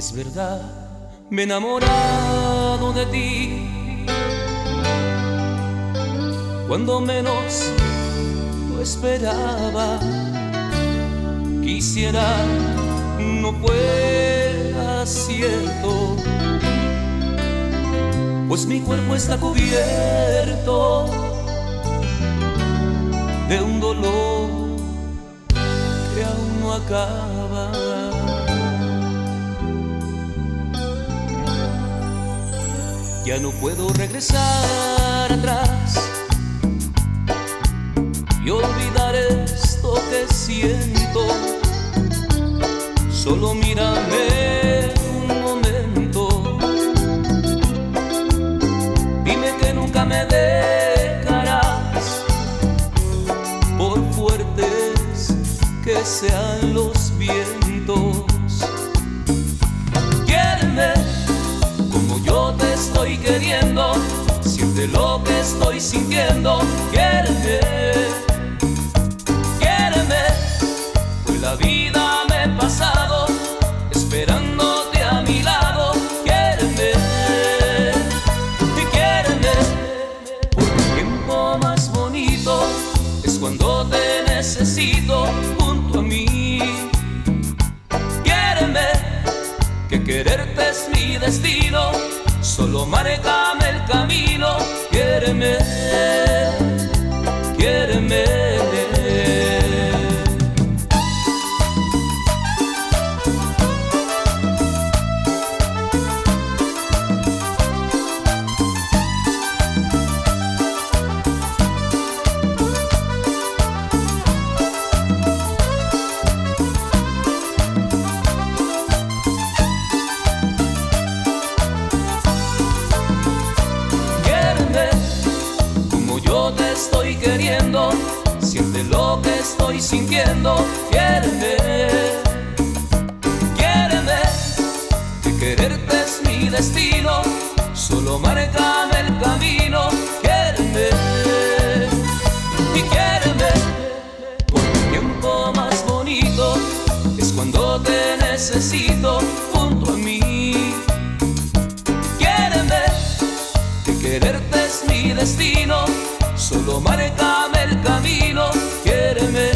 Es verdad, me he enamorado de ti. Cuando menos lo esperaba, quisiera no fuera cierto, pues mi cuerpo está cubierto de un dolor que aún no acaba. Ya no puedo regresar atrás y olvidar esto que siento. Solo mírame un momento. Dime que nunca me dejarás, por fuertes que sean los Siente lo que estoy sintiendo. Quiéreme, quiéreme. Hoy la vida me he pasado esperándote a mi lado. Quiéreme, quiéreme. Porque el tiempo más bonito es cuando te necesito junto a mí. Quiéreme que quererte es mi destino. Solo el camino. Quiéreme. Estoy sintiendo. Quiéreme, quiéreme. Que quererte es mi destino. Solo márcame el camino. Quiéreme y quiéreme. Porque el tiempo más bonito es cuando te necesito Solo márcame el camino, quiéreme.